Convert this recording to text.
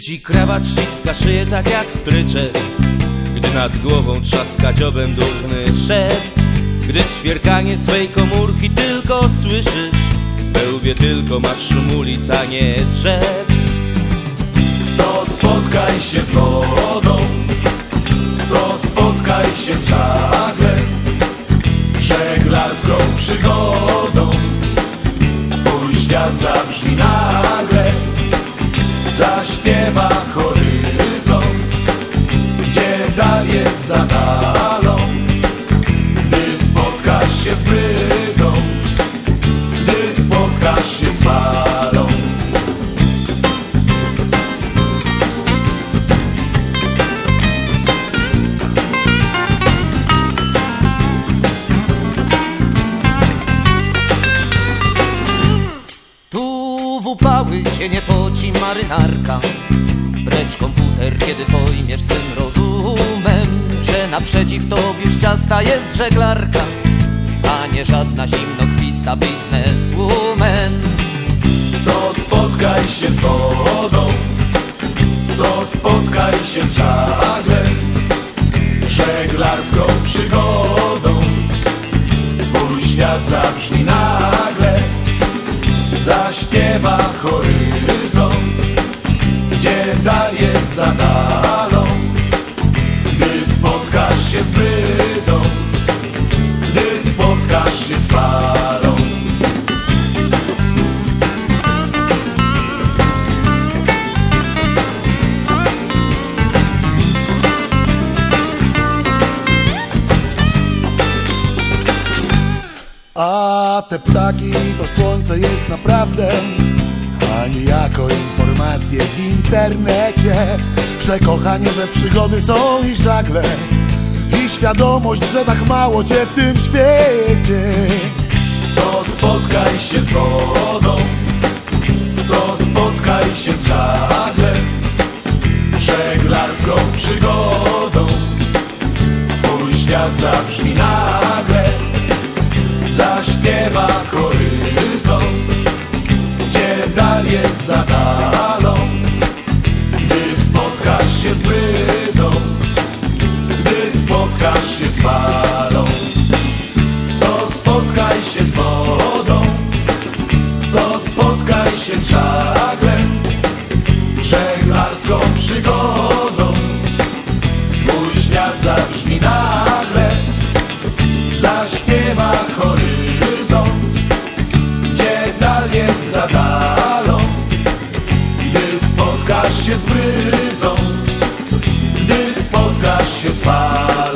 ci krawat ściska szyję tak jak stryczek Gdy nad głową trzaska dziobem durny szef Gdy ćwierkanie swej komórki tylko słyszysz We łbie tylko masz szum ulic, a nie drzew. To spotkaj się z wodą To spotkaj się z żaglem Żeglarską przygodą. Twój świat zabrzmi nagle Zaśpiewa horyzont Gdzie dal jest za dalą Gdy spotkasz się z bryzą upały cię nie poci marynarka. Precz komputer, kiedy pojmiesz swym rozumem Że naprzeciw tobie z ciasta jest żeglarka A nie żadna zimnokwista bizneswoman. To spotkaj się z wodą To spotkaj się z żaglem Żeglarską przygodą. Twój świat zabrzmi nagle Zaśpiewa horyzont Gdzie dal jest za dalą Te ptaki to słońce jest naprawdę. A nie jako informacje w internecie. Że kochanie, że przygody są i żagle. I świadomość, że tak mało cię w tym świecie. To spotkaj się z wodą. To spotkaj się z żaglem Żeglarską przygodą. Twój świat zabrzmi nagle Zaśpiewa horyzont Gdzie dal za dalą Gdy spotkasz się z bryzą Gdy spotkasz się z falą to spotkaj się z wodą, to spotkaj się z żaglem, żeglarską przygodą. Się z bryzą, gdy spotkasz się z falą.